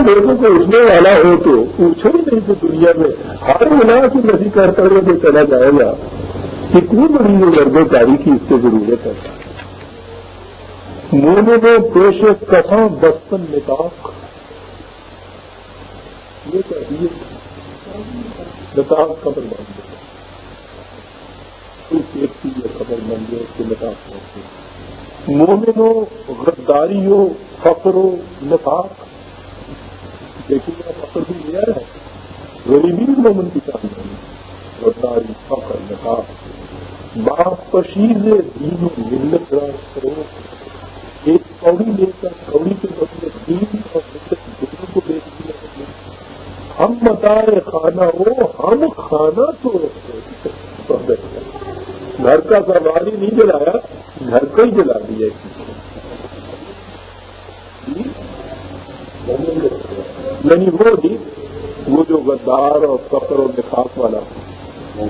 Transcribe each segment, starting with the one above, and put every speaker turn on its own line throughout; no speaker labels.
لوگوں کو اٹھنے والا ہو تو پوچھو ہی نہیں کہ دنیا میں ہر ملا کی نسی کرتا ہوا جو چلا جائے گا کتنی بڑی یہ گردوں تاریخی اس سے ضرورت ہے؟ مونے میں پیش کساں بستن نکاح یہ چاہیے نکاح خبر بن جائے کوئی سیفٹی یا خبر بن جائے اس کے نکاح پہنچے مومنوں غداری ہو فخر و نفاق دیکھیے فخر بھی لیا ہے۔ یعنی غریبی مومن کی چاہیے غداری فخر نفاق باپ پشیز دین و ملت کرو۔ ایک کوڑی لے کر کوڑی کے بدلے دین اور ملت دونوں کو دیکھ دیا ہم بتائے کھانا ہو، ہم کھانا تو گھر کا سواری نہیں جلایا، گھر کو ہی جلا دیا یعنی وہ بھی وہ جو غدار اور فخر اور نفاق والا وہ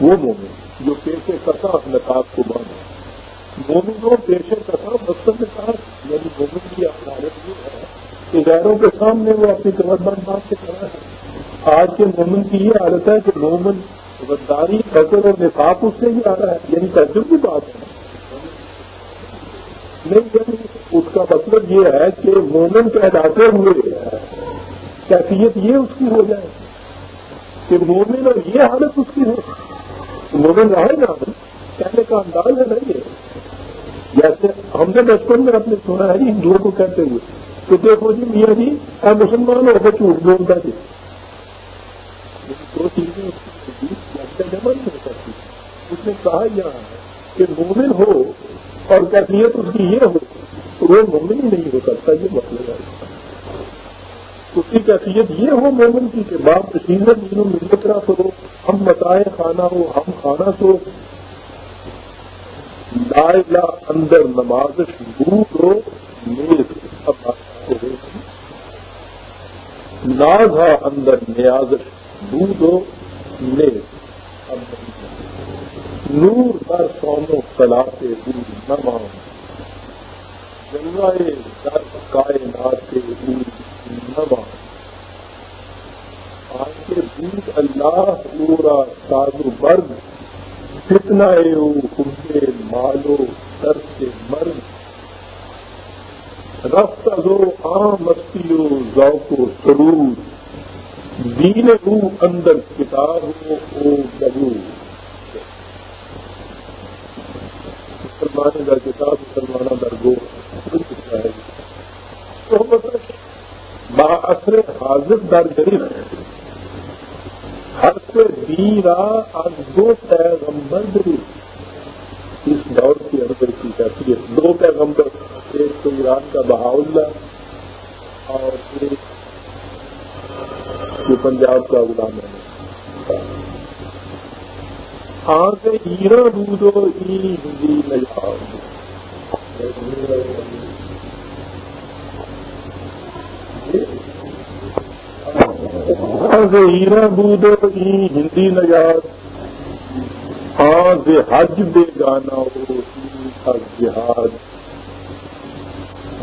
مومن جو پیشے کسا نفاق کو باندھ مومن کو پیشے کسا مقصد نفاق یعنی مومن کی عادت یہ ہے کہ غیروں کے سامنے وہ اپنی کمر بند بات سے کرا ہے۔ آج کے مومن کی یہ عادت ہے کہ مومن غداری فصل اور نفاق اس سے ہی آ رہا ہے یعنی تجرب کی بات ہے۔ نہیں یعنی اس کا مطلب یہ ہے کہ مومن پیداتے ہوئے کیفیت یہ اس کی ہو جائے۔ کہ مومن اور یہ حالت اس کی ہو۔ مومن رہے نا کہنے کا انداز ہے نہیں ہے۔ جیسے ہم نے بچپن میں اپنے سنا ہے ہندوؤں کو کہتے ہوئے۔ تو دیکھو جی میاں جی مسلمان ہو تو جھوٹ بولتا جی دو چیزیں جمع نہیں ہو سکتی۔ اس نے کہا یہاں کہ مومن ہو اور کیفیت اس کی یہ ہو۔ تو وہ مومن ہی نہیں ہو سکتا، یہ مطلب ہے۔ اس کی کیفیت یہ ہو مومن کی کہ باپ سیزن جنہوں ملترا کرو ہم بتائے کھانا ہو، ہم کھانا سو لا اندر نماز دودھ ہو نیز اب ناز اندر نیازش دودھ ہو نیز نور در سونو کلا کے دور نہ نمان گنگائے در کائنات کے دور نمان آج کے دودھ اللہ پورا سازو برگ کتنا خبے مالو سر کے مرد رفت ازو عام مستی ہو ذوق و سرور۔ دین رو اندر کتاب ہو او ببو مسلمان در کتاب مسلمانہ در گو با اثر حاضر در غریب ہر سے دیرا آج دو پیغمبر ضرور اس دور کے اندر کی جاتی ہے۔ دو پیغمبر، ایک تو ایران کا بہاؤلہ اور ایک جو پنجاب کا غلام ہے۔ آج ہیرا دودھو ای ہندی نجاؤ آج ہیرا ای ہندی نجات آج حج دے گانا ہو جہاد۔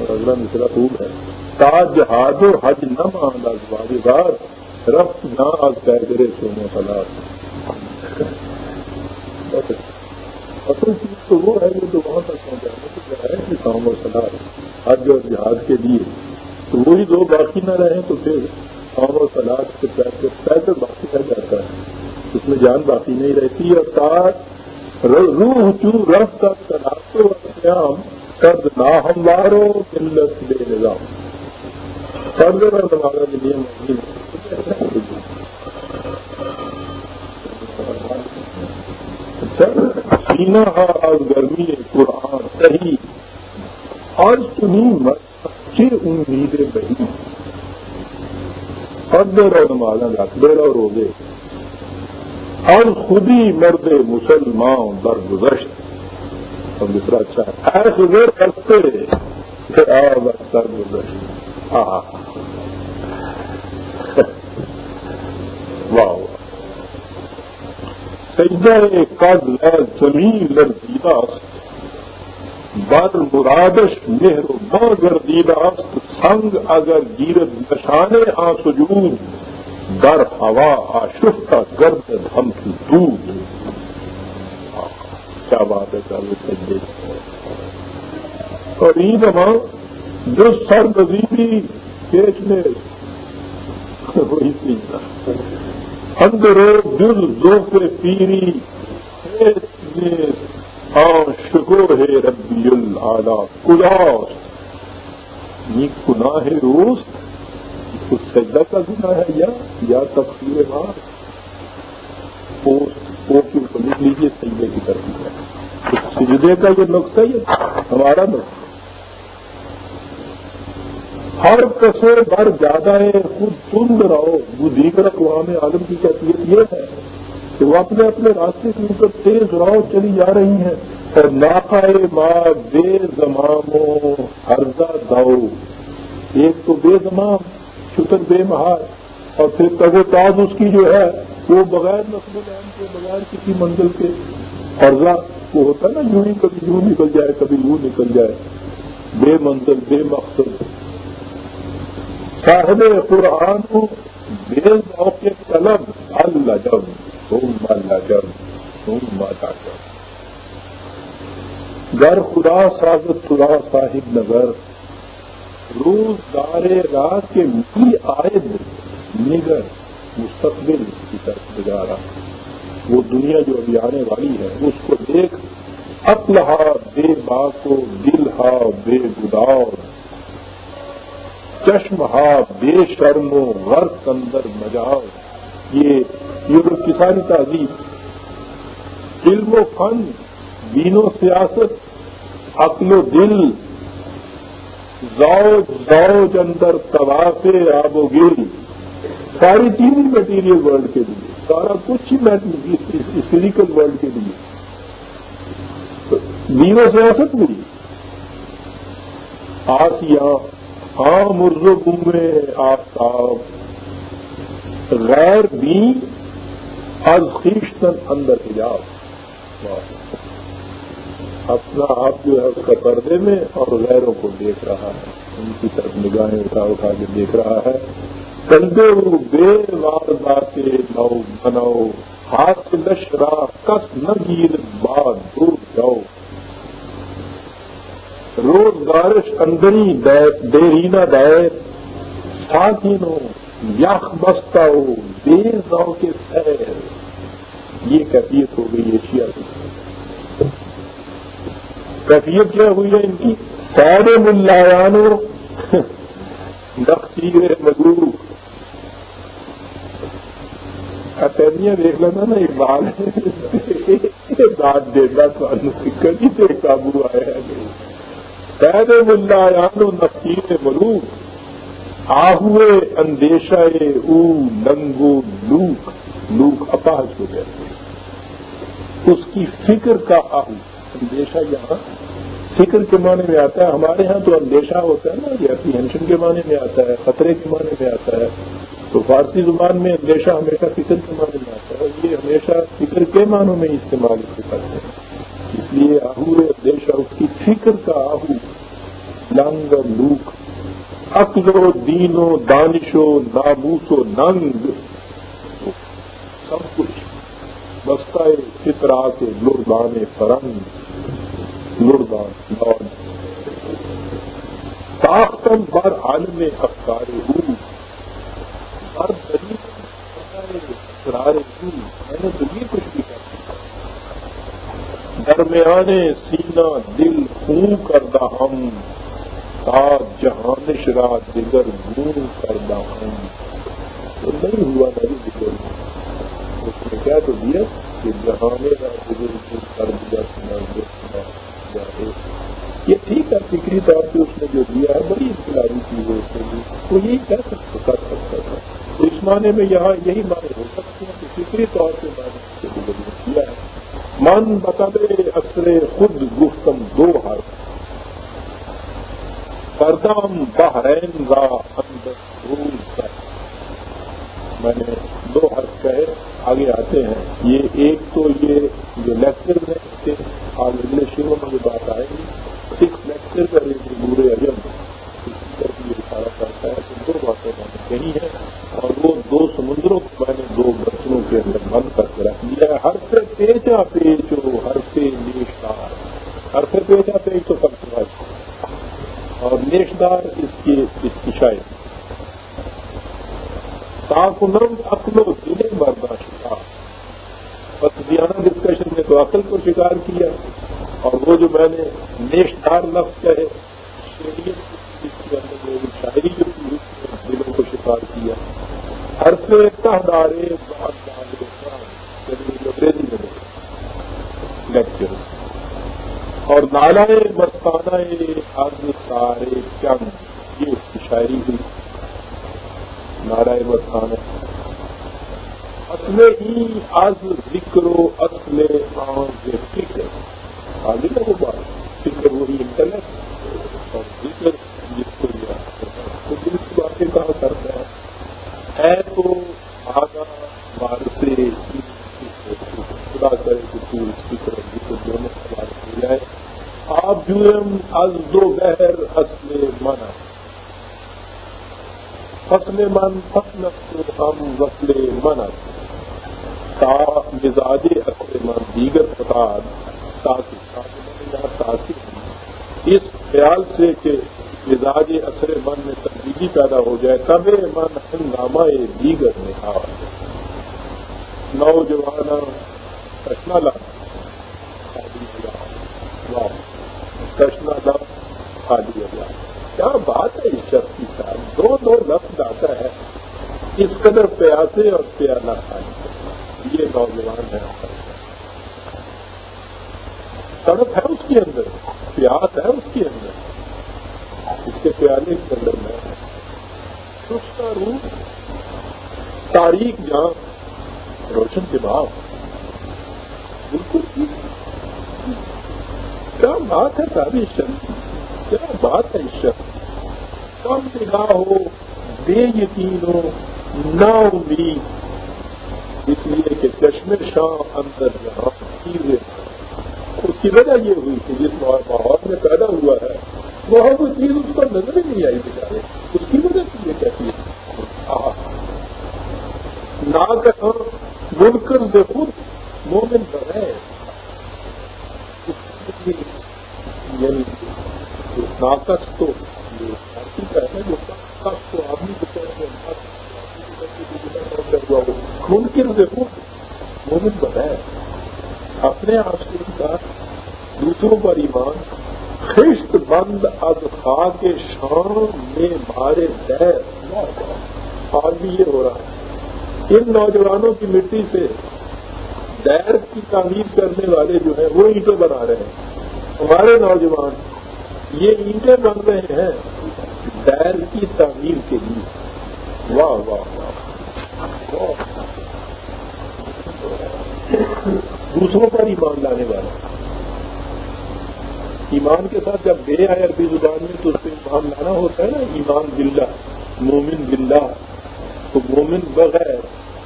اگلا مسئلہ خوب ہے۔ تا جہاد و حج نہ مان ازواج بات رفت نہ آج پیدرے سومو سلاد اصل چیز تو وہ ہے جو وہاں تک پہنچانے ہے کہ کام اور سلاد حج اور جہاد کے لیے۔ تو وہی دو باقی نہ رہیں تو پھر کام اور سلاد کے پیدل باقی رہ جاتا ہے۔ اس میں جان باقی نہیں رہتی اور تار روح چو رف تک سلاد و قیام قد نہ ہموارو ملت بے نظام قرض اور ہمارا کے لیے مہنگی سینا آج گرمی، قرآن، صحیح۔ آج تمہیں مچھے امیدیں بہی۔ قدر اور نمازا رکھ اور روزے۔ اور خود ہی مرد مسلمان درگزشت اور دوسرا اچھا ہے ایسے کرتے کہ آ بس درگزشت ہاں واہ سجدہ قد ہے زمین لرزیدہ بر مرادش مہر و با گردیدہ انگ اگر گیرت نشان آ سجود، در ہوا آشفتہ گرد ہم کی دودھ کیا بات ہے چالو سجے اور عید ہاں جو سر نظیبی پیش میں، وہی چیز اندرو دل دو کے پیری شکر ہے ربی اللہ کلاس یہ گناہ ہے روز کچھ سجدہ کا گناہ ہے یا؟ یا تفصیل بات پوسٹ او کے اوپر لکھ لیجیے سجدے کی طرف ہے۔ سجدے کا یہ نقصہ یہ ہمارا نقصہ ہر کسے بر زیادہ ہے، خود تند رہو۔ وہ دیگر اقوام عالم کی کیفیت یہ ہے۔ کہ وہ اپنے اپنے راستے کے اوپر تیز راؤ چلی جا رہی ہیں اور ناقائے ماں بے زماموں ہرزا داؤ۔ ایک تو بے زمام شکر بے مہار۔ اور پھر تگ و تاز اس کی جو ہے، وہ بغیر نسل العین کے، بغیر کسی منزل کے ہرزا وہ ہوتا ہے نا، یوں ہی کبھی یوں نکل جائے، کبھی یوں نکل جائے۔ بے منزل، بے مقصد۔ صاحب قرآن بے موقع طلب اللہ جب اللہ جب تم ماتا گر خدا سازت خدا صاحب نگر روز دار رات کے بھی عائد نگر، مستقبل کی طرف گزارا. وہ دنیا جو ابھی آنے والی ہے، اس کو دیکھ اپلہا بے باقو دل ہا بے گداؤ چشم ہا بے شرم و غرق اندر مجاؤ یہ یہ کسانی تہذیب علم و فن، دین و سیاست، عقل و دل، زوج زوج اندر طواف آب و گل، ساری چیز مٹیریل ورلڈ کے لیے، سارا کچھ ہی فزیکل ورلڈ کے لیے. دین و سیاست بھی آسیا ہاں مرزو گمے آفتاب. غیر بھی از خیشتن اندر حجاب اپنا آپ جو ہے اس کا پردے میں اور غیروں کو دیکھ رہا ہے۔ ان کی طرف نگاہیں اٹھا اٹھا کے دیکھ رہا ہے۔ کندے ہو، بے واردا کے نو بناؤ۔ ہاتھ لشرا کس نگیر باد دور جاؤ۔ روزگارش اندری دیرینا دیر۔ ساتھینوں، یخ بستا ہو بے زاؤ کے سیر۔ یہ کیفیت ہو گئی ایشیا کی۔ کیفیت کیا ہوئی ہے ان کی؟ سارے ملایانو نقصیر مزور اکیڈمیاں دیکھ لینا نا ایک بات داد دینا کبھی سے قابو آیا ہے۔ سید ملایانو نقصیر ملوک آہوے، اندیشہ او لنگو لوک لوک اپاہج ہو جاتے اس کی فکر کا آہو۔ اندیشہ یہاں فکر کے معنی میں آتا ہے۔ ہمارے ہاں تو اندیشہ ہوتا ہے نا یہ اپریہنشن کے معنی میں آتا ہے، خطرے کے معنی میں آتا ہے۔ تو فارسی زبان میں اندیشہ ہمیشہ فکر کے معنی میں آتا ہے۔ یہ ہمیشہ فکر کے معنوں میں استعمال کرتے ہیں۔ اس لیے آہو اندیشہ۔ اس کی فکر کا آہو۔ لنگ، لوک۔ عقل و دین و دانش و ناموس و ننگ۔ سب کچھ۔ بستہ فطرا کے لردان فرنگ، لردان لون ساختم بر عالم افکار ہوں ہر اسرار ہوں میں نے تو یہ کچھ بھی کر درمیانے سینا دل خون کردہ ہم سات جہانش را دیگر گون کردہ ہم۔ تو نہیں ہوا نہیں دیگر اس نے کیا تو دیا کہ جہانے کا کر دیا یہ ٹھیک ہے فکری طور پہ اس نے جو دیا ہے بڑی انقلابی چیز ہے اس لیے وہ یہی کہہ سکتا کر سکتا تھا تو اس معنی میں یہاں یہی معنی ہو سکتے ہیں کہ فکری طور پہ میں نے اس کے لیے کیا ہے من بتلے اثر خود گفتم دو ہر پردام بحرین را اندر میں نے دو حرف کہے آگے آتے ہیں۔ یہ ایک تو یہ جو لیکچر میں آج اگلے شروع میں جو بات آئے گی اس لیکچر کا یہ جو نور اجم یہ اشارہ کرتا ہے کہ دو باتیں میں نے کہی ہیں، اور وہ دو سمندروں کو میں نے دو برتنوں کے اندر بند کر کے رکھ دیا ہے۔ ہر سے پیچا پیچ ہو، ہر سے نیشدار ہر سے پیچا پیچ تو سب سے اور نیشدار اس کی اس کی شاید۔ تاخن اپنو دل تو عقل کو شکار کیا اور وہ جو میں نے نیشدار لفظ کہے، شریعت کے اندر شاعری جو تھی دلوں کو شکار کیا۔ ہر سے تہدارے بہت انگریزی میں لیکچر اور نالا مستانہ آدمی سارے چند، یہ اس کی شاعری ہوئی۔ نارا مستانہ اصل ہی از ذکر و اصل آن فکر آگے نا وہ بات فکر وہی انٹرنیٹ اور ذکر جس کو تو دل کی باتیں کہاں کرتا ہے؟ ہے تو آگا بار سے خدا کرے کہ تو اس کی ذکر دونوں سوال ہو جائے آپ جرم از دو بہر اصل من۔ فصل من فصل ہم وصل من۔ مزاج اصل من دیگر فساد اس خیال سے کہ مزاج اثر من میں تبدیلی پیدا ہو جائے تب من ہنگامہ دیگر میں نوجوان کشنا لا۔ کشنا لا۔ خالی اللہ کیا بات ہے اس شخص کی ساتھ دو دو لفظ آتا ہے۔ اس قدر پیاسے اور پیالہ خالی۔ یہ نوجوان ہے سڑک ہے اس کے اندر، پیاس ہے اس کے اندر۔ اس کے پیالے کے اندر میں اس کا روپ تاریخ جہاں روشن کے بعد بالکل ٹھیک۔ کیا بات ہے ساری شخص کیا بات ہے اس شخص کم نگاہ ہو، بے یقین ہو نا امید۔ اس لیے کہ چشمے شاہ اندر جہاں چیزیں اس کی وجہ یہ ہوئی کہ جس ماحول میں پیدا ہوا ہے وہ کوئی چیز اس پر نظر ہی نہیں آئی بیچارے اس کی وجہ سے یہ کہتی ہے نہ کہ مل کر بے خود مومن بغیر یعنی ناقص تو یہ کا ہے جو ناقص تو. آدمی کو کہتے ہیں ممکن بے خود مومن بغیر اپنے آپ سے کا دوسروں پر ایمان خشت بند اب خا کے شان میں مارے دیر آج بھی یہ ہو رہا ہے۔ ان نوجوانوں کی مٹی سے دیر کی تعمیر کرنے والے جو ہیں، وہ اینٹیں بنا رہے ہیں۔ ہمارے نوجوان، یہ اینٹیں بن رہے ہیں دیر کی تعمیر کے لیے۔ واہ واہ واہ۔ دوسروں پر ایمان لانے والا۔ ایمان کے ساتھ جب بے آئے عربی زبان میں تو اس پہ ایمان لانا ہوتا ہے نا، ایمان بلّہ مومن بلّہ تو مومن بغیر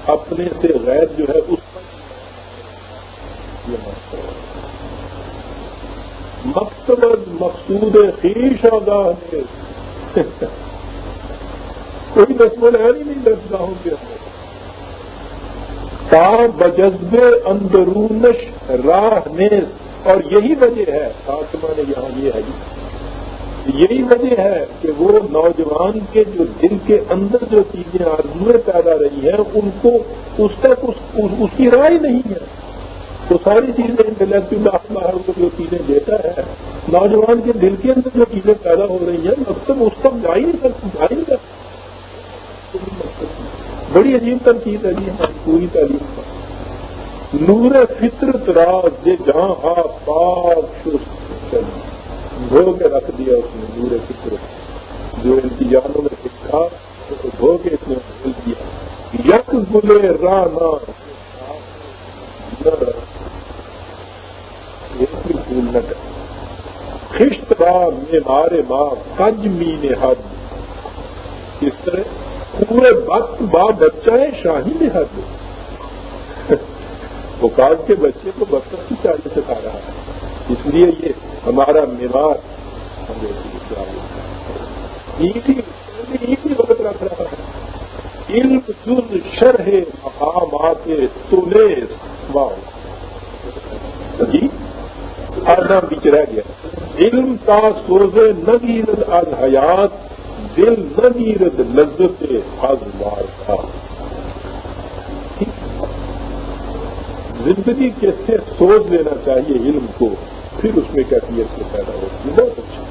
اپنے سے غیر جو ہے، اس پر مقصد مقصود خیش آگاہ کوئی دسمن ہے نہیں دسگاہوں کے ہاں۔ اندر بجزب اندرونش راہ نیز۔ اور یہی وجہ ہے، فاطمہ نے یہاں یہ ہے یہی وجہ ہے کہ وہ نوجوان کے جو دل کے اندر جو چیزیں آزمیں پیدا رہی ہیں، ان کو اس تک اس کی رائے نہیں ہے۔ تو ساری چیزیں انٹلیکچل ہے کو جو چیزیں دیتا ہے، نوجوان کے دل کے اندر جو چیزیں پیدا ہو رہی ہیں، مقصد اس تک جا ہی نہیں سکتی جا ہی نہیں سکتی بڑی عجیب تنقید ہے جی ہماری پوری تعلیم نور فطرت راز یہ جہاں پاک دھو کے رکھ دیا اس نے نور فطرت۔ جو انتظاموں میں سکھا اس دھو کے اس نے بھول دیا۔ یک گلے رانا خشت با میں مارے ماں کنج مین حد۔ اس طرح پورے وقت با بچہ ہے، شاہی میں حد وہ کے بچے کو بچہ کی چالی سے کھا رہا ہے۔ اس لیے یہ ہمارا میوار وقت رکھ رہا ہے۔ علم جز شرح مقامات تلیس واؤ جی آدھا بیچ رہ گیا۔ علم کا سوز نگیرد از حیات دل نگیرد لذت از مار کا۔ زندگی کیسے سوچ لینا چاہیے علم کو، پھر اس میں کیفیت سے پیدا ہوتی ہے۔ بہت اچھا۔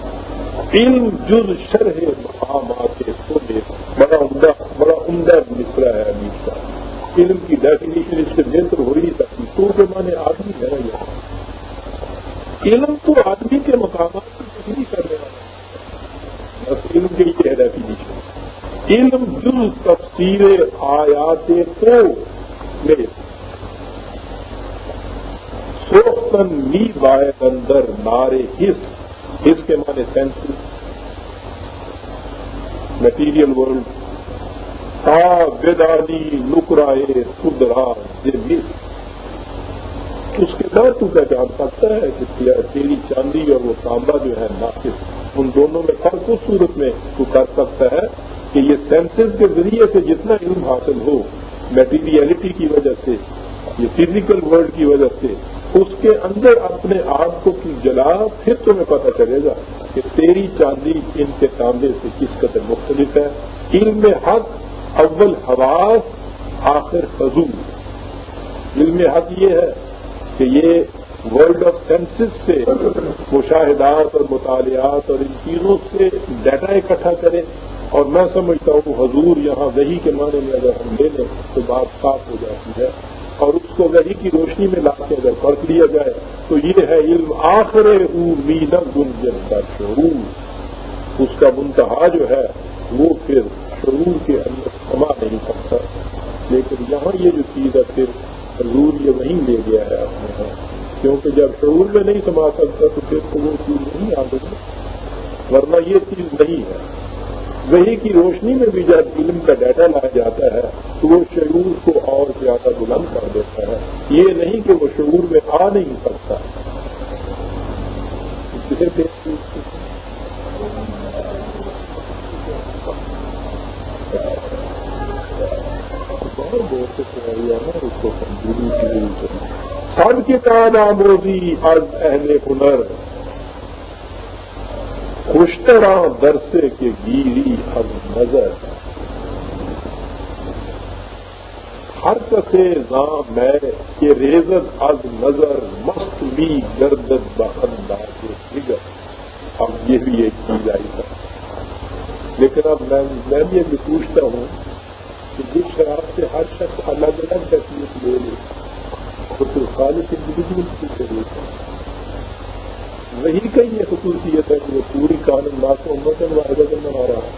علم جز شرح مقامات سوچے بڑا عمدہ بڑا عمدہ مصرا ہے امیر کا علم کی ڈیفینیشن اس سے بہتر ہو ہی نہیں تو کے مانے آدمی ہے یہاں علم تو آدمی کے مقامات کو کچھ نہیں کرنے والا بس علم کی یہ ڈیفینیشن علم جز تفصیل آیات کو میں سوختن نی بائے اندر نارے ہس ہس کے معنی سینس میٹیریل ورلڈ تا بیدانی نکرائے خدرا مس اس کے بعد تو پہچان سکتا ہے کہ تیری چاندی اور وہ تانبا جو ہے ناقص، ان دونوں میں فرق اس صورت میں تو کر سکتا ہے۔ کہ یہ سینسز کے ذریعے سے جتنا علم حاصل ہو میٹیریلٹی کی وجہ سے، یہ فزیکل ورلڈ کی وجہ سے، اس کے اندر اپنے آپ کو جلا، پھر تمہیں پتہ چلے گا کہ تیری چاندی ان کے تانبے سے کس قدر مختلف ہے۔ علم حق اول حواس، آخر حضور۔ علم حق یہ ہے کہ یہ ورلڈ آف سینسز سے مشاہدات اور مطالعات اور ان چیزوں سے ڈیٹا اکٹھا کرے۔ اور میں سمجھتا ہوں حضور یہاں وہی کے معنی میں اگر ہم لے لیں تو بات صاف ہو جاتی ہے اور اس کو وہی کی روشنی میں لا کے اگر پرکھ لیا جائے تو یہ ہے علم آخر امید گنجن کا شعور۔ اس کا منتہا جو ہے وہ پھر شعور کے اندر سما نہیں سکتا۔ لیکن یہاں یہ جو چیز ہے پھر حضور یہ وہیں لے گیا ہے اپنے یہاں کیونکہ جب شعور میں نہیں سما سکتا تو پھر تو وہ چیز نہیں آ گئی ورنہ یہ چیز نہیں ہے۔ وہی کی روشنی میں بھی جب علم کا ڈیٹا لایا جاتا ہے، تو وہ شعور کو اور زیادہ بلند کر دیتا ہے۔ یہ نہیں کہ وہ شعور میں آ نہیں سکتا۔ سب کے کام آموزی از اہل ہنر۔ خوشترا درسے کے گیری اب نظر ہر کسے زاں میں کہ ریزت از نظر مست بھی گردت بخندہ کے فگر اب یہ بھی ایک چیز آئی ہے۔ لیکن اب میں بھی یہ پوچھتا ہوں کہ جس شراب سے ہر شخص الگ الگ تکلیف لے لے تو پھر خالص انڈیویجل کی ضرورت ہے وہی کا یہ خصوصیت ہے کہ وہ پوری قانون لا کو امت واحد بنا رہا ہے۔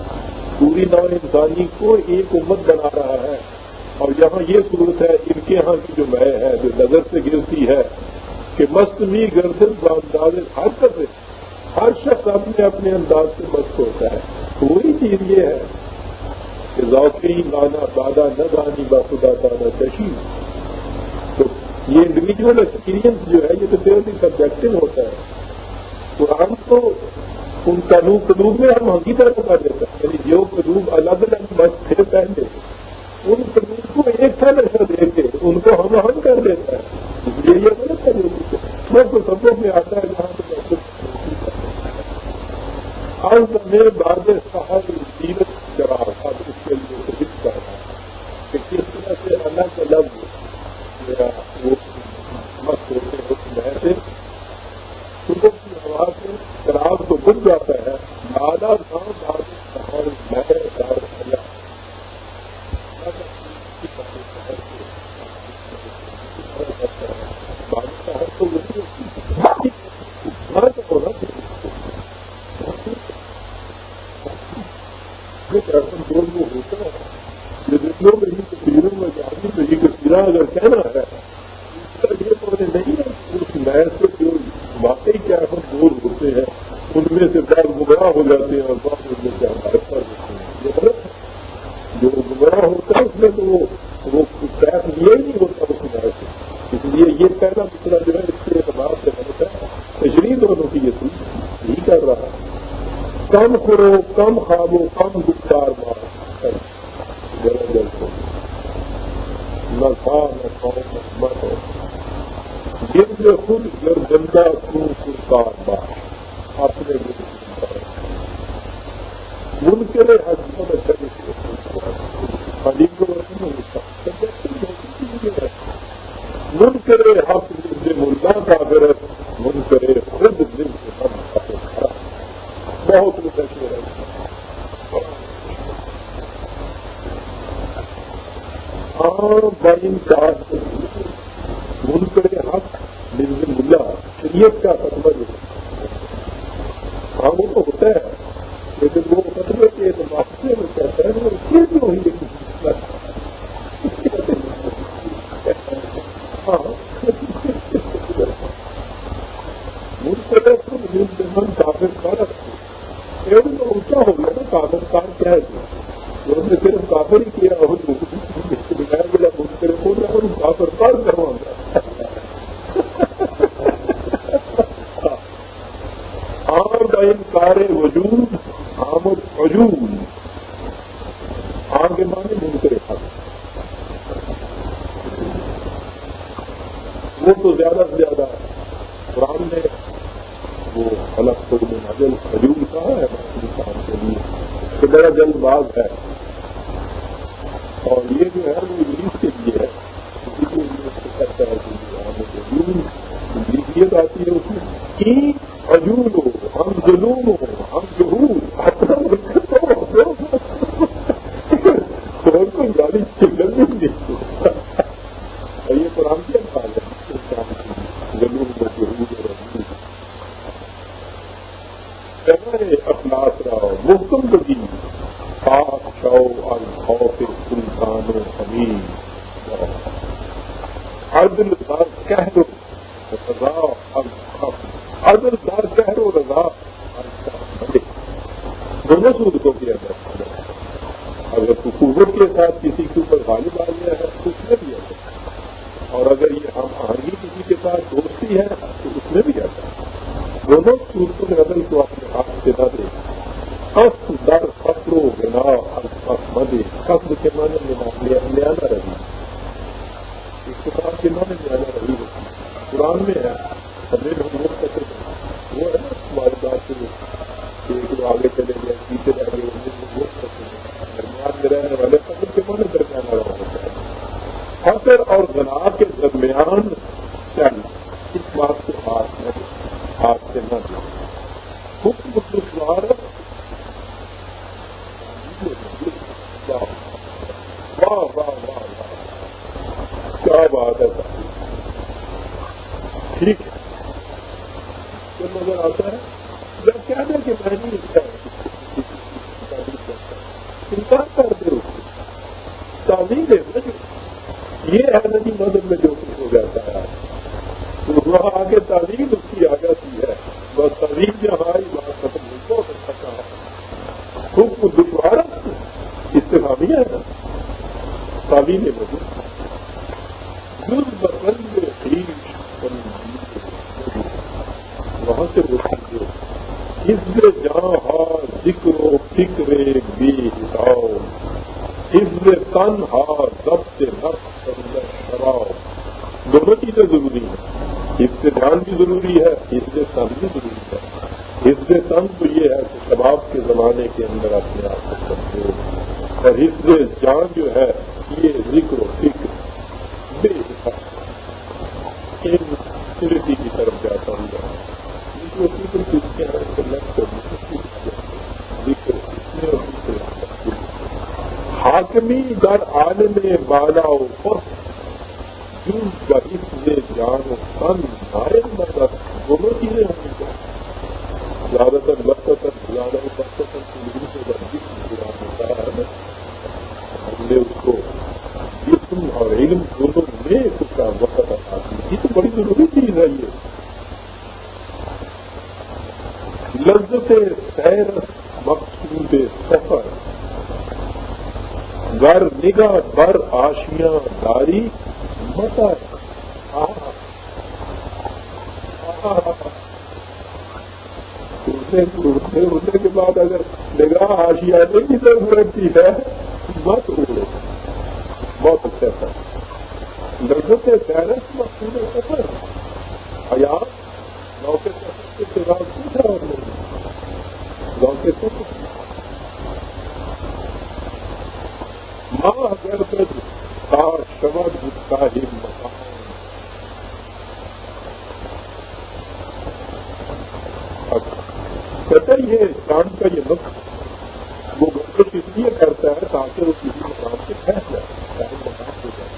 پوری نو انسانی کو ایک امت بنا رہا ہے۔ اور یہاں یہ صورت ہے، ان کے یہاں کی جو میں ہے، جو نظر سے گرتی ہے، کہ مست می گردن بانداز ہر کر ہر شخص اپنے اپنے انداز سے مست ہوتا ہے۔ پوری چیز یہ ہے کہ ذوقی نانا دادا نہ دانی باخدا دادا کشی۔ تو یہ انڈیویجل ایکسپیرئنس جو ہے، یہ تو پیورلی سبجیکٹو ہوتا ہے۔ قرآن تو ان قلوب قلوب میں ہم حقیقت کو کر دیتے ہیں۔ یعنی جو قلوب الگ الگ بس تھے پہلے، ان قلوب کو ایک تھا ایسا دے کے ان کو ہم ہم کر دیتا ہے اس لیے یہ غلط ہے میں تو سب میں آتا ہے جہاں پہ آج میں بعد صاحب سیرت کرا اب اس کے لیے کوشش کر رہا ہوں۔ کہ کس طرح سے الگ الگ میرا وہ مت ہوتے ہیں میں ہوا سے شراب تو بج جاتا ہے دادا گاؤں داد میں دار وہ ہوتا ہے جو دنوں میں ہی تصویروں میں تو یہ اگر کہنا ہے اس کا یہ تو نہیں ہے۔ اس نئے سے جو واقعی کیا اثر دور ہوتے ہیں، ان میں سے بعض گمراہ ہو جاتے ہیں اور بعض ان میں سے ہمارے پاس ہوتے ہیں۔ جو غلط ہے۔ جو گمراہ ہوتا ہے، اس میں تو وہ پیس لیا ہی نہیں ہوتا، اس خدا سے۔ اس لیے یہ پہلا مسئلہ جو ہے، اس کے اعتبار سے غلط ہے تجریح دونوں کی یہ چیز نہیں کر رہا کم کرو، کم خوابو کم گفتار مار جل جل کو نہ کھا نہ کھاؤ نہ مر ہو دل میں خود کا بڑا جلد باز ہے۔ آپ کو اس لیے جان و فن مائل مدد دونوں چیزیں ہونی چاہیے زیادہ تر وقت تک زیادہ وقت تک سے ورزش ہوتا ہے۔ ہم نے اس کو جسم اور علم دونوں میں اس کا وقت اٹھا کی یہ تو بڑی ضروری چیز ہے یہ۔ لذت سیر مقصود سفر۔ گر نگاہ، بر آشیاں، داری متا سے اڑنے کے بعد اگر نگاہ آشیانے کی طرف رکھتی ہے، بہت اڑے بہت اچھا تھا۔ لڑکوں کے پیرنٹس میں پورے سفر حیات گاؤں کے سفر کے خلاف پوچھا ہم نے؟ گاؤں کے سفر ماں حضرت کا شبد کا ہی مقام کہتے یہ چاند کا یہ نقص وہ گھر اس لیے کرتا ہے تاکہ وہ کسی مقام سے پھینس جائے چاہے مقام ہو جائے۔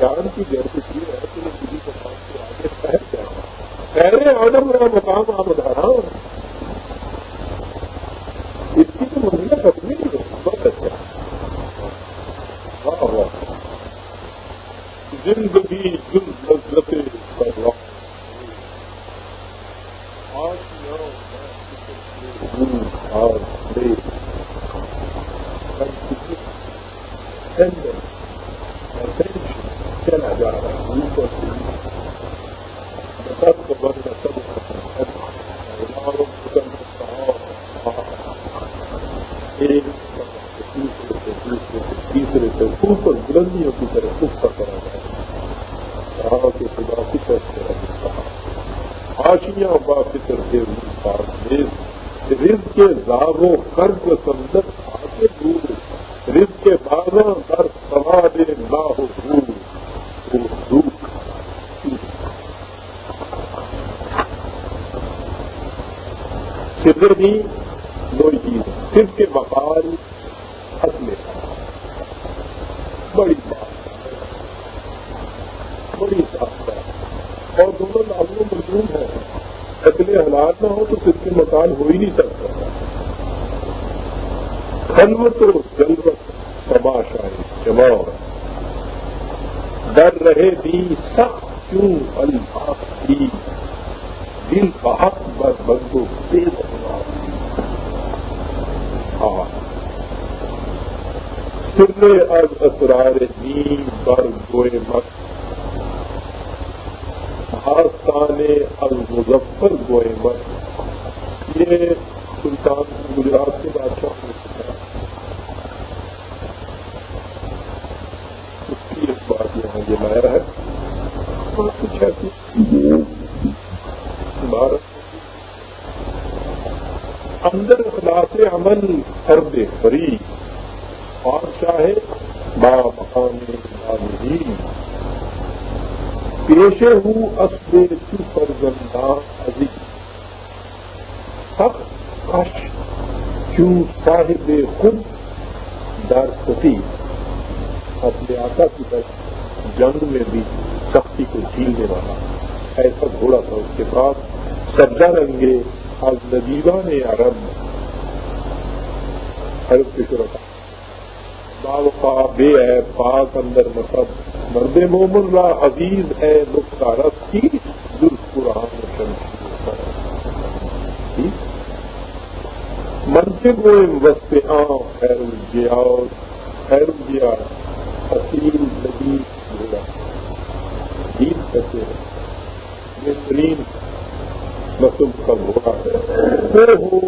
چاند کی گرد یہ ہے کہ وہ کسی مقام سے آگے پھینس جائے۔ پہلے آڈر میرا مقام آپ بتا رہا ہوں اس کی تو منزلیں ختم نہیں ہوتی بہت اچھا۔ واہ واہ۔ زندگی دل لذتے پر چلا جا رہا ہے سب کو بند سب ایک تیسرے سے دوسرے سے تیسرے سے اوپر بلندیوں کی طرف اٹھتا کرا جائے کہا کہ خدا فکر سے رہا آشیاں با فکر کے پاس رز کے زاغ و قرض سمجھ آگے دور رز کے باغوں در سواد نہ ہو دور دھوپ سدھر بھی دو چیز صرف کے مکان اصل بڑی بات بڑی بات اور دونوں لاگو مجروم ہے اصل حالات نہ ہو تو صرف کے مکان ہو ہی نہیں سکتا خلوت و جلوت تماشائی جماؤ ڈر رہے بھی سخت کیوں الفاظ کی دل بہت بر بندو بے ہاں سر از اسرار نیم بر گوئے مت۔ آستان المظفر گوئے مت۔ یہ سلطان گجرات کے بادشاہ نے اس کی ایک بات یہاں یہ لایا ہے۔ اور کچھ ایسی بھارت اندر اخلاق عمل فرد فری اور چاہے مقام پیشے ہوں اصل پر زندان ابھی سب کش کیوں صاحب خود در ستی اپنے آقا کی طرف جنگ میں بھی سختی کو جھیلنے والا. ایسا گھوڑا تھا اس کے پاس. سبزہ رنگے آج نجیبہ نے عرب. عرب کی شرکا. باوقا بے ہے پاک اندر مطلب مرد مومن لا عزیز ہے نقطہ رس کی درست قرآن ٹھیک جی؟ منصب وسط عام، خیر الجیا خیر الجیا حسین لذیذ گھوڑا عید کہتے جی، ہیں بہترین نسل کا گھوڑا ہے۔ وہ ہو،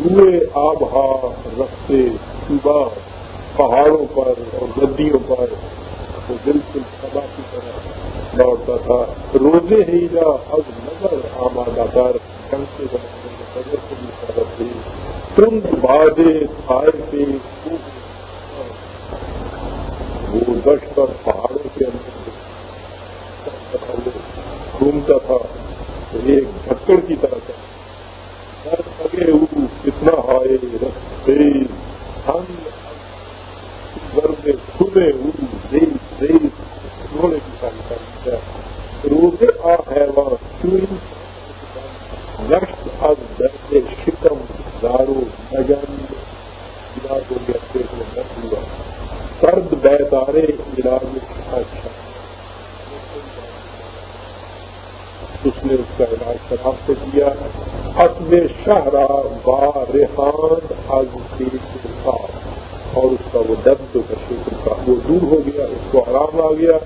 روئے آبہا رستے صبح پہاڑوں پر اور ندیوں پر، وہ بالکل سبا کی طرح لوٹتا تھا۔ روزے ہی جا اب نظر آمادہ کر جنگ کے زمانے میں نظر سے بھی سبق تھی تم بادے پائے کے وہ دش پر پہاڑوں کے اندر گھومتا تھا، ایک ڈھکڑ کی طرح۔ تھا کتنا ہائے رستے ہم گرد کھلے ہو دل دل گھوڑے کی ساری کر روزے آ ہے وہاں چوئی نقش اب درد شکم دارو نجن علاج ہو گیا پیٹ میں نہ ہوا۔ سرد بیدارے علاج اچھا اس نے اس کا علاج شراب سے کیا۔ حسب شہرا با ریحان از کے ساتھ اور اس کا وہ درد تشریف کا وہ دور ہو گیا، اس کو آرام آ گیا۔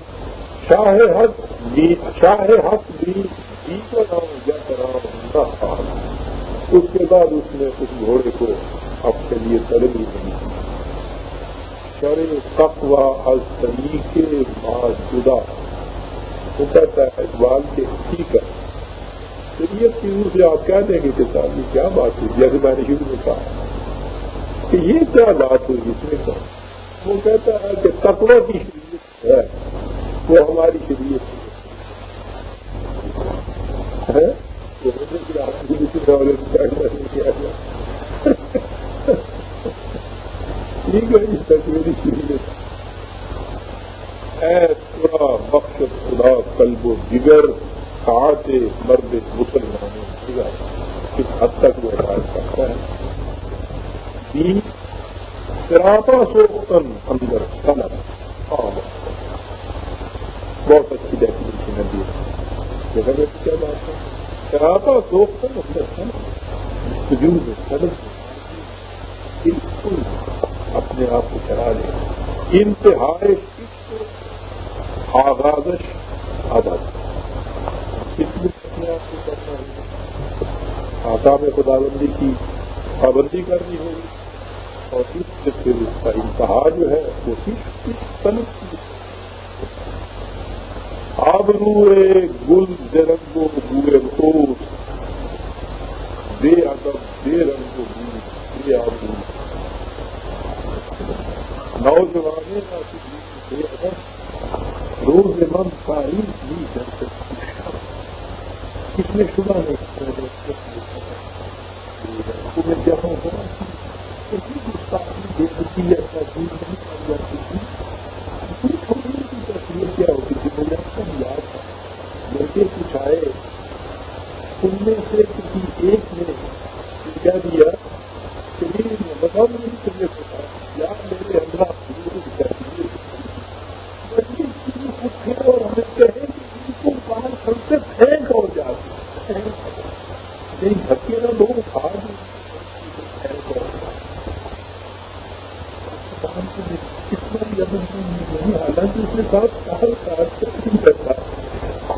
شاہ حق بھی شاہ حق بھی جی کراؤں یا کراؤں نہ تھا۔ اس کے بعد اس نے اس گھوڑے کو اپنے لیے ترم ہی نہیں شرے تقوا از طریقے جدا وہ کہتا ہے، اقبال کے ٹھیک ہے شریعت کی روح سے آپ کہہ دیں گے کہ صاحب یہ کیا بات ہوئی جیسے میں نے شروع میں کہا۔ کہ یہ کیا بات ہوئی اس میں کہا وہ کہتا ہے کہ تقوی کی شریعت ہے، وہ ہماری شریعت ہے انشورنس پیدا نہیں کیا ٹھیک ہے اس تک میری چیز ایسا مقصد خدا قلب و جگر کاٹے مرد مسلمانوں کس حد تک وہ علاج کرتا ہے شراپا سوکتن اندر کلر بہت اچھی ڈیفینیشن ہے دی جگہ کیا بات ہے شراپا سوکتن اندر کلر بالکل اپنے آپ کو چلا لے انتہائی آغازش عادت اس میں اپنے آپ کو کرنا ہوگا آسام خدا بندی کی پابندی کرنی ہوگی اور اس سے پھر کہا انتہا جو ہے وہ کس طرح کی آبروئے گل رنگو بوئے پوس بے ادب بے رنگ و بو بے آبرو نوجوان بے ادب روز من تاریخ بھی کر سکتی اس میں شبہ نہیں تمہیں جہاں ہونا بے سکتی نہیں کی جاتی تھی اتنی چھوٹی سی تصویر کیا ہوتی تھی مجھے سب یاد تھا لڑکے کچھ آئے ان میں سے کسی ایک نے کیا دیا کہ بتاؤ مجھے چلے ہوتا یا میرے اللہ اور ہمیں کہیں کہ ان کو باہر سب سے پھینک اور جاتے نہیں دھکے نہ لوگ کھا دیں حالانکہ اس کے ساتھ کافی نہیں کرتا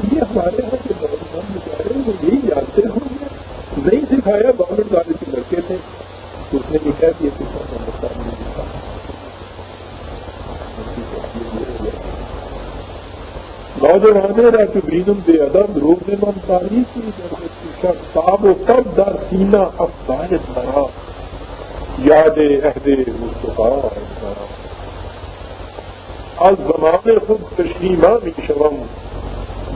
یہ ہمارے یہاں کے نوجوان بیچارے وہ یہی جانتے ہوں گے نہیں سکھایا گورنمنٹ والے کے لڑکے تھے تو اس نے لکھا کہ یہ کس کا مسئلہ نہیں لکھا نوجوان رہتے بے ادب روز من تاریخی تاب و تب در سینہ افزائے مرا۔ یاد عہد مصطفیٰ از زمان خود تشریما می شوم،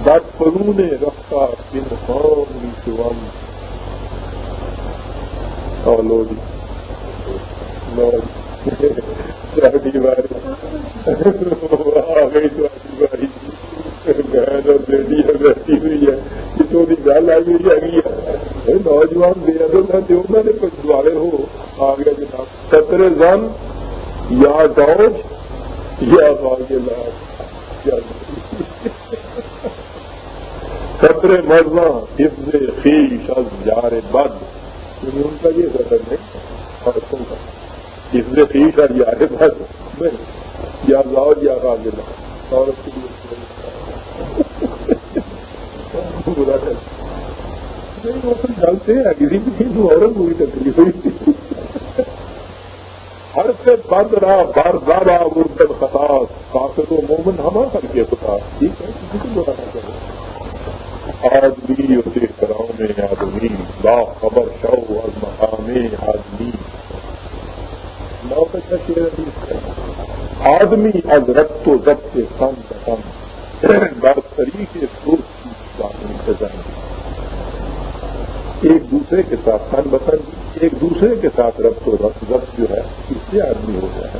در فرون رفتہ بن خان می شوم لوڑی شادی باری آ گئی شادی باری بہن اور بیٹی ہے بیٹھی ہوئی ہے کتوں کی گل آئی ہوئی ہے نوجوان بے ادب ہے جو میں نے کچھ دوارے ہو آ گیا جناب ستر زن یا دوج یا باغ لاج ستر مرنا حفظ خیش از یار بد۔ یعنی ان کا یہ سطر نہیں اور کا۔ حفظ خیش اور یار بد۔ یا لاؤ یا باغ لاج اور اس کے لیے برا نہیں، وہ تو ڈالتے ہیں کسی بھی چیز عورت ہوئی تکلیف ہوئی۔ ہر سے بند رہا بار بارہ اردن خطاط کافر و مومن ہما کر کے خطا۔ ٹھیک ہے، کسی کو برا نہ کرو آدمی اسے کراؤ میں آدمی با خبر شو اور مقام آدمی۔ نو کا شیر آدمی از رقت و ضبط کم کم بر طریقے دوست کی بات انتظام ایک دوسرے کے ساتھ تن بتن ایک دوسرے کے ساتھ ربط و ربط جو ہے، اس سے آدمی ہو گیا ہے۔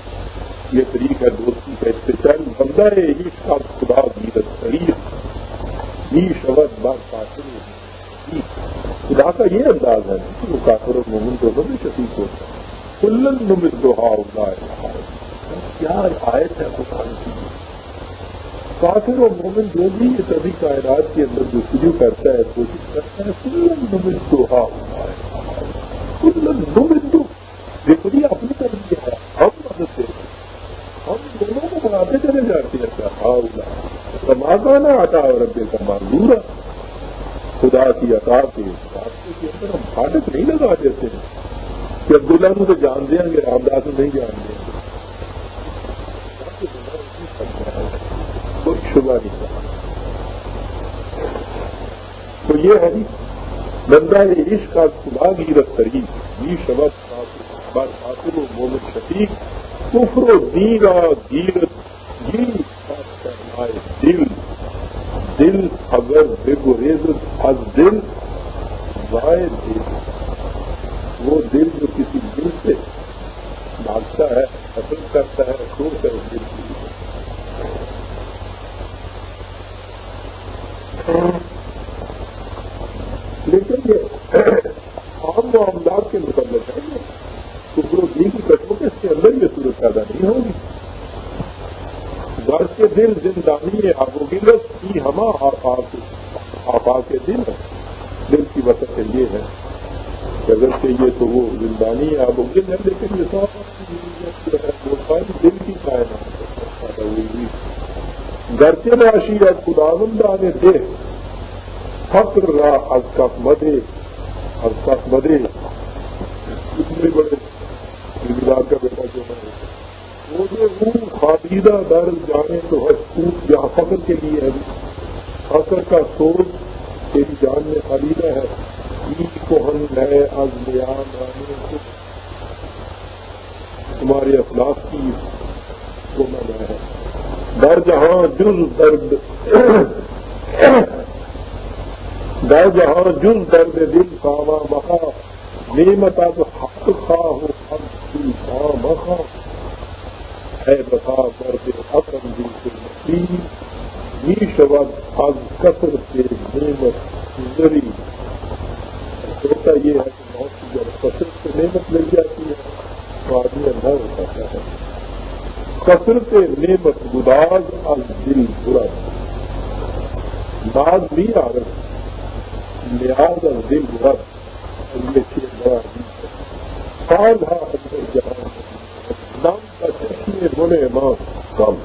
یہ طریق ہے، دوستی کا استعمال بندہ ہے عشق کا خدا گیرت شریف ہی شبد بار کافر خدا کا یہ انداز ہے کہ وہ کافر و مومن دونوں میں شفیق ہوتا ہے۔ کلن نمت دوہا کیا آیت ہے خدا کی؟ کافر و مومن جو بھی یہ سبھی کائنات کے اندر جو شروع کرتا ہے، کوشش کرتا ہے کلن نمن دوہا کلن نمن دو دیکھیے اپنی طرف کیا ہے، ہم مدد دے ہم دونوں کو بناتے چلے جاتے ہیں۔ اچھا، ہاں سماگانا آتا اور ربے کا معلوم خدا کی عطا کے راستے کے اندر ہم فاٹک نہیں لگا دیتے ہیں۔ کہ عبداللہ کو تو جان دیں گے رام داس نہیں جان دیں گے کوئی شبہ نہیں تھا تو یہ ہے بندہ عشق کا خدا کی رفتری یہ شبد بس حاصل و محمد شفیق کفر و دیرا گیرت جی دل دل اگر بے گریز از دل وائے دل۔ وہ دل جو کسی دل سے بھاگتا ہے، پسند کرتا ہے خوش ہے اس دل کی لیکن یہ عام معاملات کے متعلق ہے شکر و دی کی کٹوکس کے اندر یہ صورت پیدا نہیں ہوگی۔ گھر کے دل زندانی آب و گلت کی ہما آفاق آفاق کے دل دل کی وسط یہ ہے کہ اگر چاہیے تو وہ زندانی آب و گل ہے، لیکن یہ سب دل کی کائنات پیدا ہوئی گھر کے راشی یا خداوندہ نے دے، فخر را از کف مدے از کف مدے اتنے بڑے کا بیٹا جو ہے، وہ جو روح خادیدہ در جانے تو حج یہاں فخر کے لیے ہے۔ فخر کا سوچ تیری جان میں خریدا ہے۔ عید کو ہم ہے از بیان آنے تمہارے اخلاق کی کو میں ہے۔ در جہاں جز درد در جہاں جز درد دل ساما مخا، نعمت اب حق خواہ ہو اب دل مخا۔ ہے بتا درد اپن دل سے نصیب یہ شبد از کثر سے نعمت گزری ہوتا یہ ہے کہ موت کی جب کثرت سے نعمت مل جاتی ہے، تو آدمی اندھا ہو جاتا ہے۔ کثرت نعمت گداز از دل برا ناز بھی آ رہے نیاز از دل برا یہ چیز بڑا سال ہا اندر جہاں نام کا چشمے بولے ماں کام۔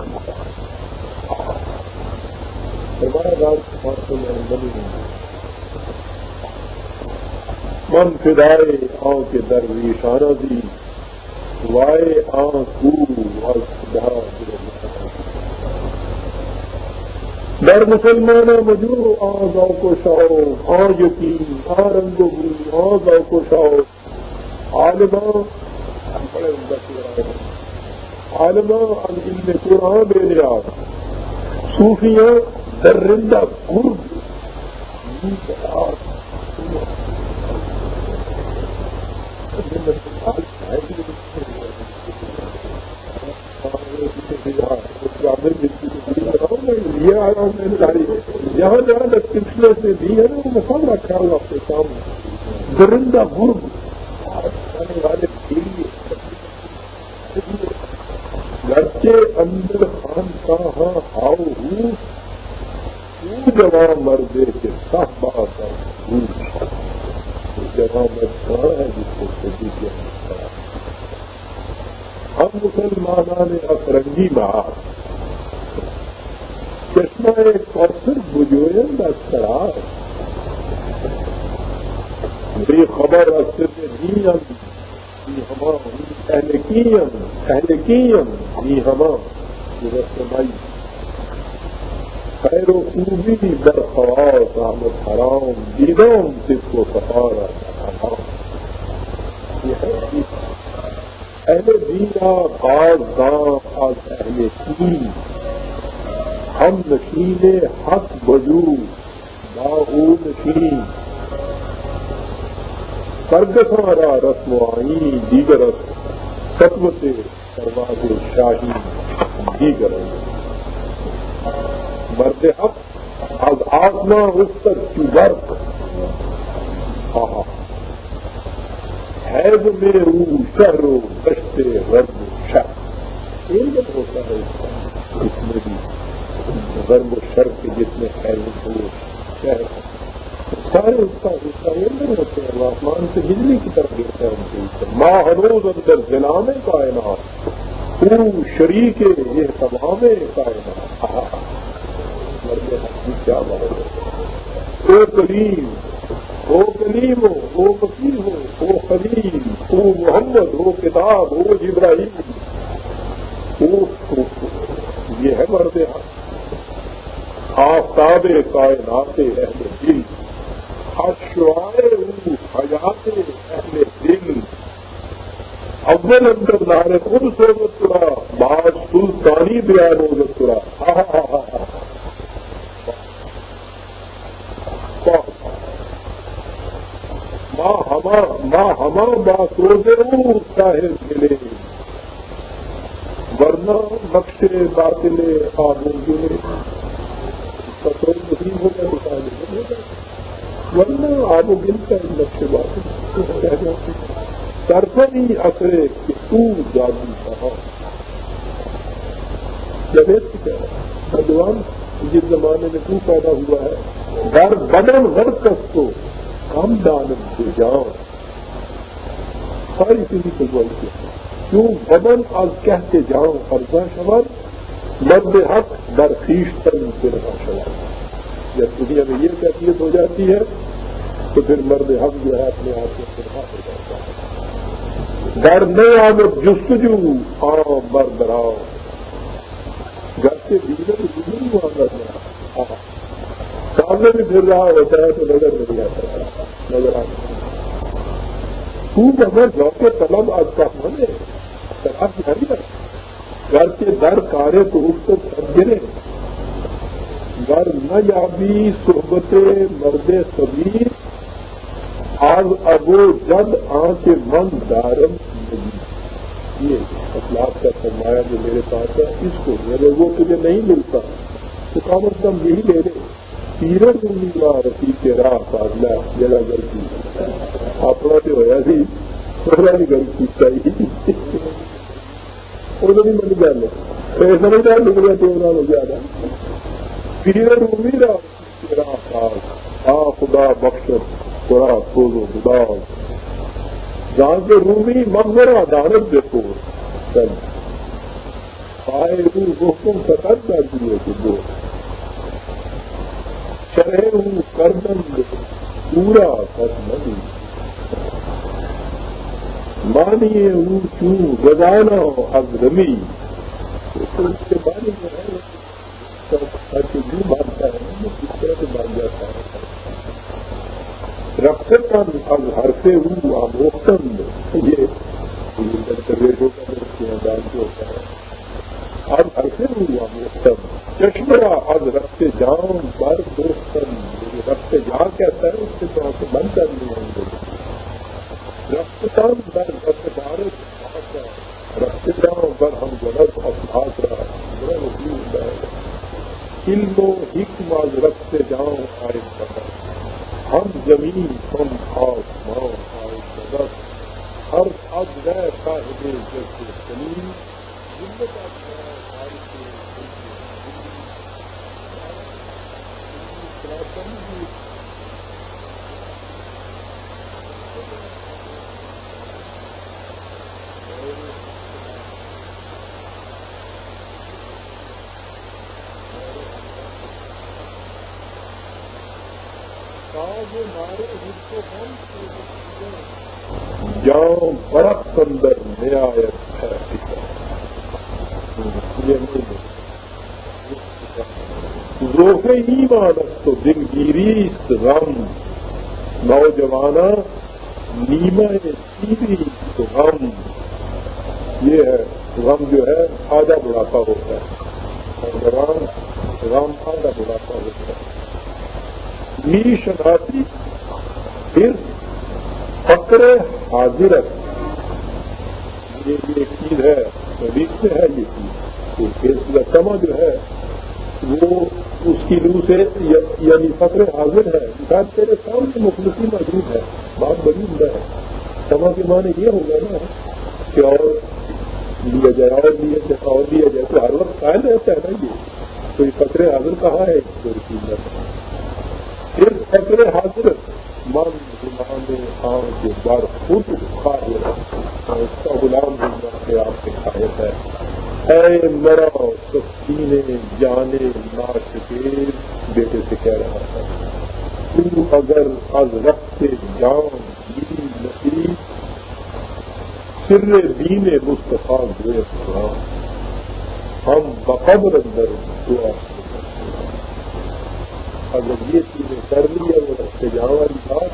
ہمارا راج میں بنی من فدائے آؤ کے در اشارہ دی۔ وائے آ در مسلمان مجور آ گاؤ کو شاؤ آ یقین آ رنگو آ گاؤ کو شاؤ عالمان بڑے عالمہ علم قرآن بے نیاز صوفیاں درندہ گرد جہاں جہاں تک سلسلے سے دی ہے نا وہ سب رکھا ہوں آپ کے سامنے درندہ گرد آنے والے گھر کے اندر خان کہاں ہاؤ ہوں جوان مردے کے سب بات جوان مرد کہاں ہے جس کو سبھی کے ہم مسلمانوں نے افرنگی بہار چشمہ ایک کوثر بجوئن کا بے خبر اثر میں نہیں آتی اہلکیم اہلکیم جی ہما رسمائی خیر و خوبی در خواص احمد حرام دیدم جس کو سفارا اہل دینا باز گاہ از اہل تین ہم نشین حق بجو باہو نشین۔ سرگسارا رسم آئی دیگر ختم سے پرواز شاہی، دیگر مرد حق، از آسما اس تک کی ورق حیض میں رو شہر و کشتے رب شر ایک ہوتا ہے اس میں بھی غرب و شر کے جس میں حیض ہو شہر سارے اس کا حصہ یہ نہیں ہوتے ہیں آسمان سے بجلی کی طرف گرتا ہے ان کے اوپر ماں ہنوز اندر ضلع میں کائنات تو شریک یہ تمام کائنات کیا بات ہے او کلیم او کلیم، ہو وکیل ہو او خلیم او محمد او کتاب او ابراہیم یہ ہے مرد آفتاب کائنات اہل دل۔ اشوائے حیات اہل دل۔ اول اندر نارے خود سوگت ترا بعض سلطانی بیان ہو ترا۔ ماں ہما بات روزے صاحب ملے ورنہ نقشے باطلے آبوں گلے کوئی مسلم ہو گیا دکھا ورنہ آب و گل کا نقشے باطل سرفری اثرے کہ تو جادو کہا جب نوجوان، جس زمانے میں تو پیدا ہوا ہے گھر بدن گھر کس کو؟ کم دانت دے جاؤ ساری چیزیں کو کے کیوں بدن آج کہتے جاؤ ارزا شبر مرد حق در خیش تن رہا شبر جب دنیا میں یہ کیفیت ہو جاتی ہے، تو پھر مرد حق جو ہے اپنے آپ کو فرما ہو جاتا ہے۔ ڈر میں آمد جستجو آؤ مرد راؤ گھر کے دیگر بھی ہوا کرنا سامنے بھی پھر رہا ہوتا ہے تو نظر نہیں آتا۔ نظر آتا۔ خوب اگر جو کے طلب آج کا من ہے نہیں گھر کے در کارے تو اس کو سب گرے۔ گھر نہ یابی صحبت مرد سبیر آج ابو جد آ کے من دارم یہ اخلاق کا سرمایہ جو میرے پاس ہے، اس کو اگر وہ تجھے نہیں ملتا۔ تو کم از کم یہی لے لے سیرت امیدوار رسی کے راہ فاضلہ جگہ غلطی اپنا ہوا سی تھوڑا بھی غلطی چاہیے وہ تو نہیں بن گیا سمجھدار لگ تو انہوں نے زیادہ سیرت امید کے راہ فاض آ، خدا بخش خدا سوزو، خدا۔ جہاں سے رومی مغرا عدالت دیکھو سب روح حکم سطح کر دیے ہوں کربند پورا کرمنی مانیے ہوں چوں گزانا اب رمی اس کے بارے میں ہے مانتا ہے کس طرح سے مان جاتا ہے رقصن اب ہر سے ہوں آموختن یہ ریڈو کا دان جو ہوتا ہے اب ہر سے ہوں آموختن چشمرا اب رکھ جاؤں بر دوستن رکھ جا کہتا ہے اس کے طرح سے بند کر لیے ہم لوگ رقصان در رقص بارش رکھ جاؤں بر ہم غلط افساس رہا۔ بڑا وزیر ہے۔ علم و حکم آج رکھتے جاؤں، آئے بدر ہم زمین، ہم آسمان آئے بدر ہر اب گئے صاحب جیسے زمین۔ زندگی جاؤ برف اندر نہایت ہے۔ روح ہی مانت تو دل گیری غم. نوجوانہ نیما سیری تو غم. یہ ہے، غم جو ہے، آدھا بڑھاپا ہوتا ہے. نوجوان، غم آدھا بڑھاپا ہوتا ہے. نیش ناسی پھر فکر حاضرت یہ ایک چیز ہے ریت میں ہے یہ چیز. تو سما جو ہے، وہ اس کی روح سے یعنی فخر حاضر ہے مثال تیرے سامنے مخلصی موجود ہے، بات بڑی عمدہ ہے۔ سما کے معنی یہ ہوگا نا کہ اور لیا جائے، اور لیا جائے، اور لیا جائے، تو ہر وقت قائم رہتا ہے نا یہ۔ تو یہ فخر حاضر کہاں ہے؟ پھر فخر حاضر، من غلام خان کے بار خود خواہ اس کا غلام بننا کے آپ کے خواہش ہے۔ اے میرا سکینے جانے ناش کے بیٹے سے کہہ رہا تھا، تو اگر از رقص جان دین نصیب، سر دین مصطفیٰ ہوئے ہم بقبر اندر دعا اگر یہ چیزیں کر لی ہے وہ رکھتے جاؤ والی بات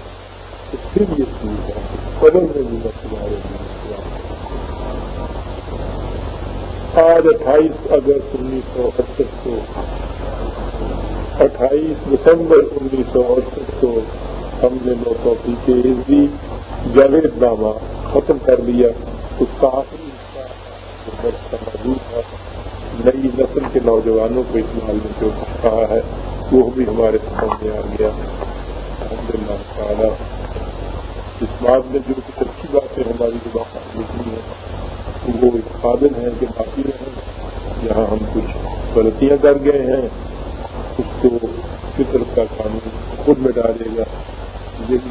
تو پھر یہ چیز ہے قبر میں بھی میں تمہارے لیے آج اٹھائیس اگست انیس سو اڑسٹھ کو، اٹھائیس دسمبر انیس سو اڑسٹھ کو ہم نے نو سو پیچھے دی جاوید نامہ ختم کر لیا۔ اس کا آخری حصہ موجود تھا۔ نئی نسل کے نوجوانوں کو استعمال میں جو کہا ہے، وہ بھی ہمارے سامنے آ گیا۔ الحمد للہ تعالیٰ۔ اس بات میں جو کچھ اچھی باتیں ہماری زبان لکھنی وہ ایک قابل ہیں کہ باقی ہیں جہاں ہم کچھ غلطیاں کر گئے ہیں۔ اس کو فطرت کا قانون خود میں ڈالے گا۔ یہ بھی